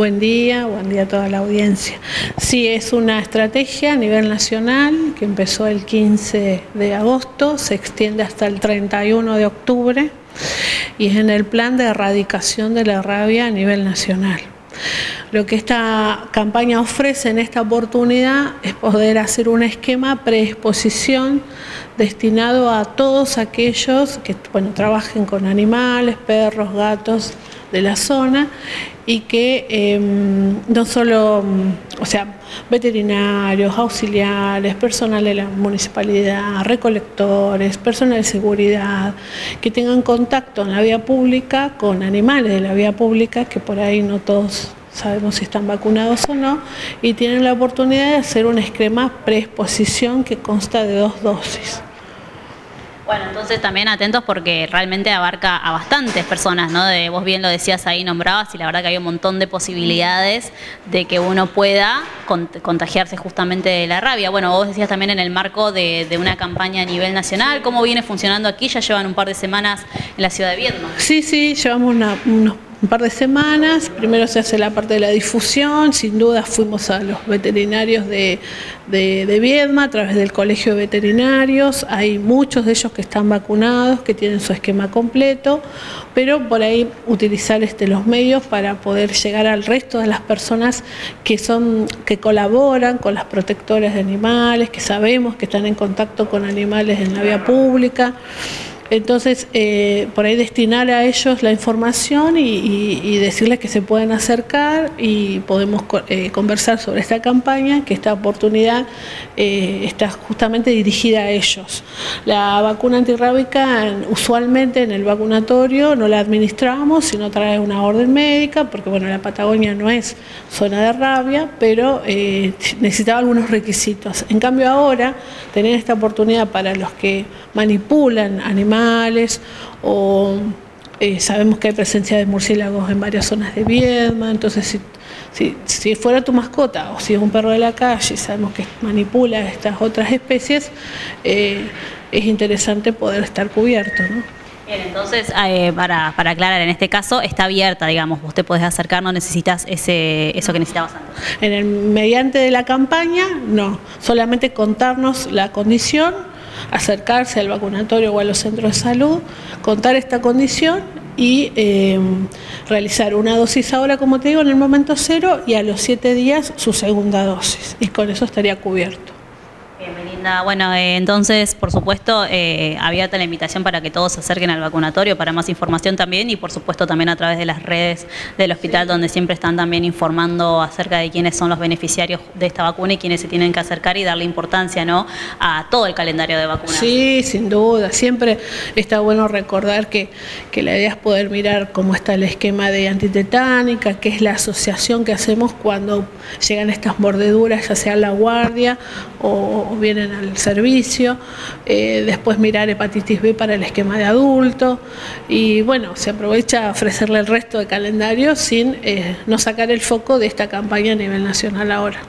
Buen día, buen día a toda la audiencia. Sí, es una estrategia a nivel nacional que empezó el 15 de agosto, se extiende hasta el 31 de octubre y es en el plan de erradicación de la rabia a nivel nacional. Lo que esta campaña ofrece en esta oportunidad es poder hacer un esquema preexposición destinado a todos aquellos que bueno, trabajen con animales, perros, gatos de la zona y que em, no solo, o sea, veterinarios, auxiliares, personal de la municipalidad, recolectores, personal de seguridad, que tengan contacto en la vía pública con animales de la vía pública, que por ahí no todos sabemos si están vacunados o no, y tienen la oportunidad de hacer un esquema preexposición que consta de dos dosis. Bueno, entonces también atentos porque realmente abarca a bastantes personas, ¿no? De, vos bien lo decías ahí, nombrabas, y la verdad que hay un montón de posibilidades de que uno pueda contagiarse justamente de la rabia. Bueno, vos decías también en el marco de, una campaña a nivel nacional, ¿cómo viene funcionando aquí? Ya llevan un par de semanas en la ciudad de Viedma. Sí, sí, llevamos unos un par de semanas. Primero se hace la parte de la difusión, sin duda fuimos a los veterinarios de, de, Viedma a través del Colegio de Veterinarios. Hay muchos de ellos que están vacunados, que tienen su esquema completo, pero por ahí utilizar este, los medios para poder llegar al resto de las personas que, son, que colaboran con las protectoras de animales, que sabemos que están en contacto con animales en la vía pública. Entonces, eh, por ahí destinar a ellos la información y, decirles que se pueden acercar y podemos eh, conversar sobre esta campaña, que esta oportunidad eh, está justamente dirigida a ellos. La vacuna antirrábica, usualmente en el vacunatorio no la administramos, sino trae una orden médica, porque bueno, la Patagonia no es zona de rabia, pero necesitaba algunos requisitos. En cambio ahora, tener esta oportunidad para los que manipulan animales, o eh, sabemos que hay presencia de murciélagos en varias zonas de Viedma, entonces si, si, fuera tu mascota o si es un perro de la calle, sabemos que manipula estas otras especies, eh, es interesante poder estar cubierto. Bien, entonces, eh, para, para, aclarar, en este caso está abierta, digamos, usted puede acercar, no necesitas ese, eso que necesitabas antes. En el, mediante de la campaña, no, solamente contarnos la condición acercarse al vacunatorio o a los centros de salud, contar esta condición y eh, realizar una dosis ahora, como te digo, en el momento cero y a los siete días su segunda dosis. Y con eso estaría cubierto. Bueno, eh, entonces, por supuesto, eh, abierta la invitación para que todos se acerquen al vacunatorio para más información también y, por supuesto, también a través de las redes del hospital, donde siempre están también informando acerca de quiénes son los beneficiarios de esta vacuna y quiénes se tienen que acercar y darle importancia ¿no? a todo el calendario de vacunas. Sí, sin duda. Siempre está bueno recordar que, que la idea es poder mirar cómo está el esquema de antitetánica, que es la asociación que hacemos cuando llegan estas mordeduras, ya sea la guardia o vienen al servicio, eh, después mirar hepatitis B para el esquema de adulto y bueno, se aprovecha a ofrecerle el resto de calendario sin eh, no sacar el foco de esta campaña a nivel nacional ahora.